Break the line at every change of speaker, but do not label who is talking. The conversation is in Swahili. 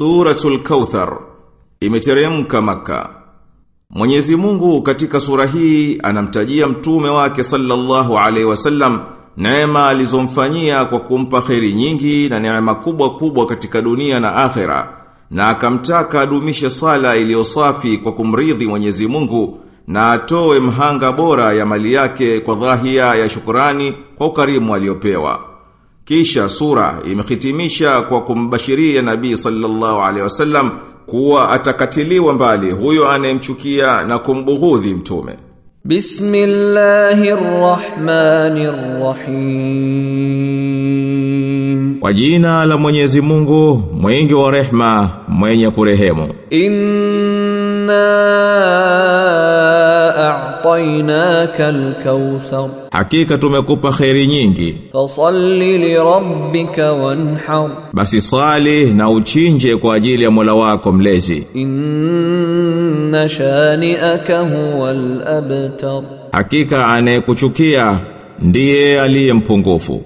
Suratul Kauthar imeteremka maka. Mwenyezi Mungu katika sura hii anamtajia mtume wake sallallahu alaihi wasallam neema alizomfanyia kwa kumpa kheri nyingi na neema kubwa kubwa katika dunia na akhera na akamtaka adumishe sala iliyo safi kwa kumridhi Mwenyezi Mungu na atoe mhanga bora ya mali yake kwa dhahia ya shukurani kwa ukarimu aliopewa. Kisha sura imehitimisha kwa kumbashiria Nabii sallallahu alaihi wasallam kuwa atakatiliwa mbali huyo anayemchukia na kumbughudhi mtume.
Bismillahirrahmanirrahim.
Kwa jina la Mwenyezi Mungu, mwingi wa rehma, mwenye kurehemu.
Inna a'tainaka al-kauthar.
Hakika tumekupa khairi nyingi.
Fasalli li rabbika wanhar.
Basi sali na uchinje kwa ajili ya Mola wako mlezi.
Inna shani'aka huwal abtar.
Hakika anayekuchukia ndiye aliye mpungufu.